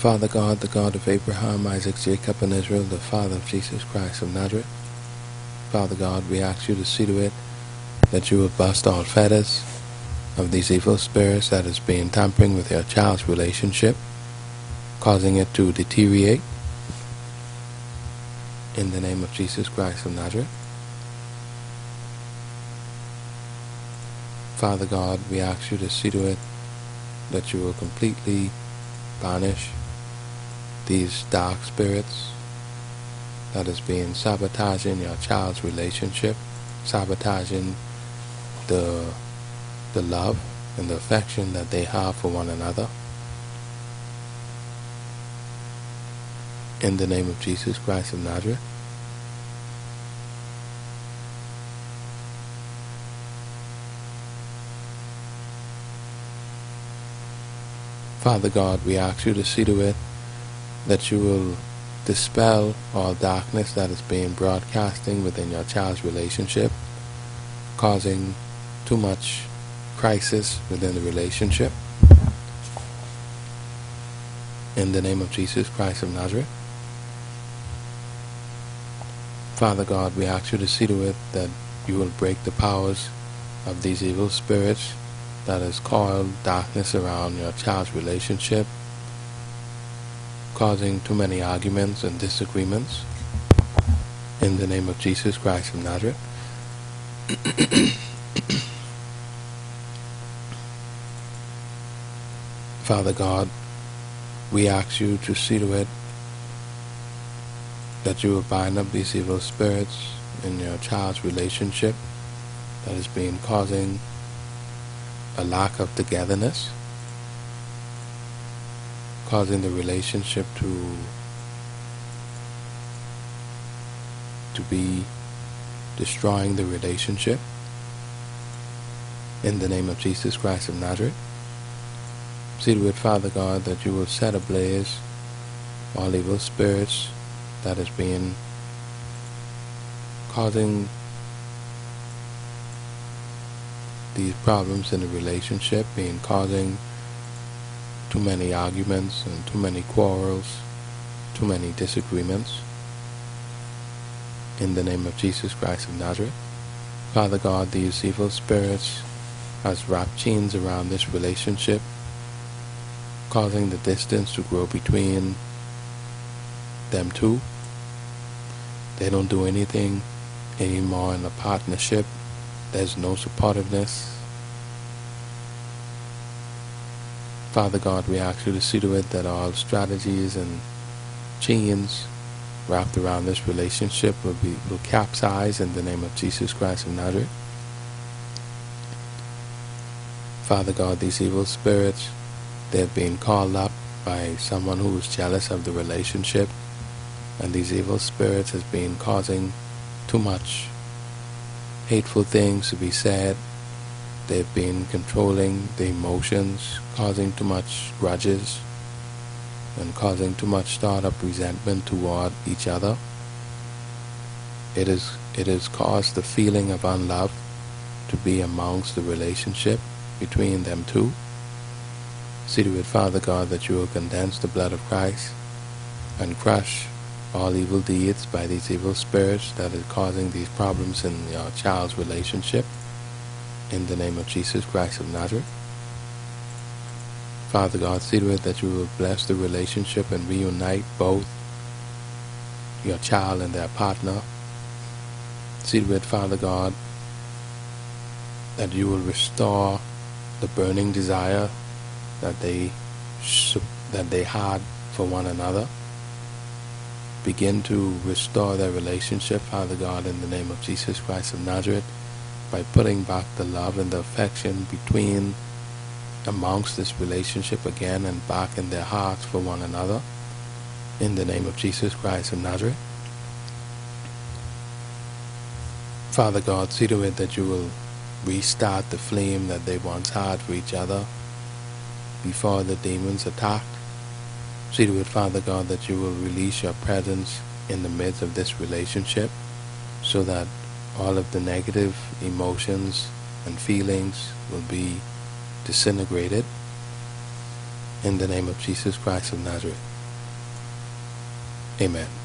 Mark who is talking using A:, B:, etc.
A: Father God, the God of Abraham, Isaac, Jacob, and Israel, the Father of Jesus Christ of Nazareth. Father God, we ask you to see to it that you will bust all fetters of these evil spirits that has been tampering with your child's relationship, causing it to deteriorate. In the name of Jesus Christ of Nazareth. Father God, we ask you to see to it that you will completely banish these dark spirits that is being sabotaging your child's relationship, sabotaging the the love and the affection that they have for one another. In the name of Jesus Christ of Nazareth. Father God, we ask you to see to it that you will dispel all darkness that is being broadcasting within your child's relationship, causing too much crisis within the relationship. In the name of Jesus Christ of Nazareth. Father God, we ask you to see to it that you will break the powers of these evil spirits that has coiled darkness around your child's relationship causing too many arguments and disagreements. In the name of Jesus Christ of Nazareth. Father God, we ask you to see to it that you will bind up these evil spirits in your child's relationship that is being causing a lack of togetherness causing the relationship to to be destroying the relationship in the name of Jesus Christ of Nazareth. See to it, Father God, that you will set ablaze all evil spirits that is being causing these problems in the relationship, being causing too many arguments and too many quarrels, too many disagreements. In the name of Jesus Christ of Nazareth, Father God, these evil spirits has wrapped chains around this relationship, causing the distance to grow between them two. They don't do anything anymore in the partnership. There's no supportiveness. Father God, we ask you to see to it that all strategies and chains wrapped around this relationship will be will capsize in the name of Jesus Christ of Nazareth. Father God, these evil spirits, they've been called up by someone who is jealous of the relationship, and these evil spirits has been causing too much hateful things to be said They've been controlling the emotions, causing too much grudges, and causing too much startup resentment toward each other. It is it has caused the feeling of unlove to be amongst the relationship between them two. See to it, Father God, that you will condense the blood of Christ and crush all evil deeds by these evil spirits that are causing these problems in your child's relationship in the name of Jesus Christ of Nazareth. Father God, see to it that you will bless the relationship and reunite both your child and their partner. See to it, Father God, that you will restore the burning desire that they that they had for one another. Begin to restore their relationship, Father God, in the name of Jesus Christ of Nazareth by putting back the love and the affection between amongst this relationship again and back in their hearts for one another in the name of Jesus Christ of Nazareth. Father God, see to it that you will restart the flame that they once had for each other before the demons attacked. See to it, Father God, that you will release your presence in the midst of this relationship so that all of the negative emotions and feelings will be disintegrated in the name of Jesus Christ of Nazareth. Amen.